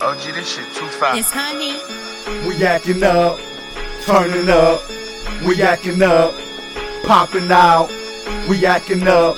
OG, this shit too fast. It's honey. We acting up, turning up, we acting up, popping out, we acting up,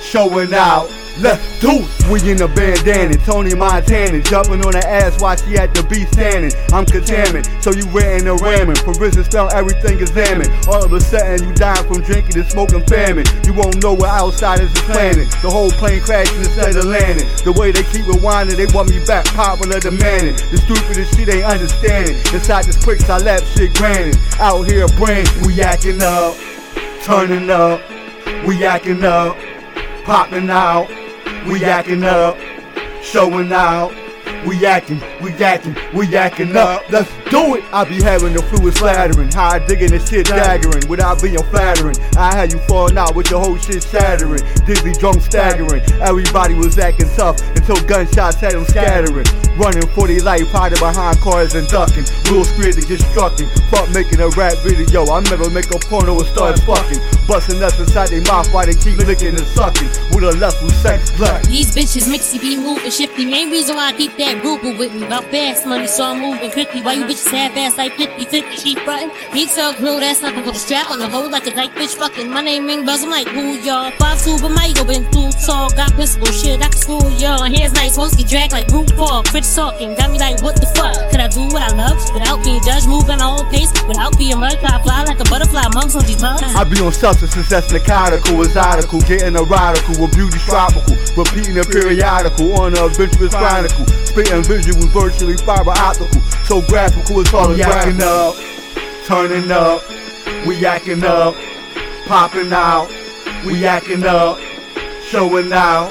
showing out. Let's do it. We in the bandana, Tony Montana, jumping on her ass while she at the beat standing. I'm contaminant, so you renting a ramming. Provision spell everything examined. All of a sudden you dying from drinking and smoking famine. You won't know where outsiders is the planning. The whole plane crashing instead of landing. The way they keep rewinding, they want me back, popular demanding. The stupidest shit ain't understanding. Inside this quick I lap shit granted. Out here brain, we acting up, turning up, we acting up, popping out. We acting up, showing out. We acting, we acting, we acting up. Let's do it. I be having the fluid slattering, high digging the shit daggering, without being flattering. I had you falling out with your whole shit shattering, dizzy, drunk, staggering. Everybody was acting tough until gunshots had them scattering. Running for their life, hiding behind cars and ducking. Real scared to get strucking. Fuck making a rap video. I never make a porno and start fucking. Busting nuts inside their mouth while they keep licking and sucking. With a lustful sex glut. These bitches mixy be moving shifty. Main reason why I keep that Google with me. About fast money, so I'm moving quickly. Why you bitches half ass like 50 50 sheep button? Need to grill that's nothing with a strap on the hole like a tight bitch fucking. My name ring buzz, I'm like, who y'all? Five super Michael, been through tall, got pistol shit, I can school y'all. Hands nice, mostly drag like RuPaul. Bitch talking, got me like, what the fuck? Could I do what I love without being judged? Moving my own pace without being rushed. I fly like a butterfly amongst all these bugs. I be on substances that's narcotical, exotical, getting erotical, with beauty tropical, repeating a periodical on a adventurous chronicle, spitting visuals virtually fiber optical, so graphical it's all acting up, turning up, we acting up, popping out, we acting up, showing out,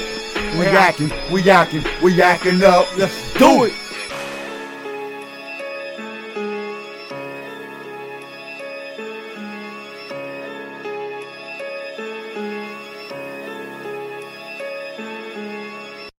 we acting, we acting, we acting up, let's do it.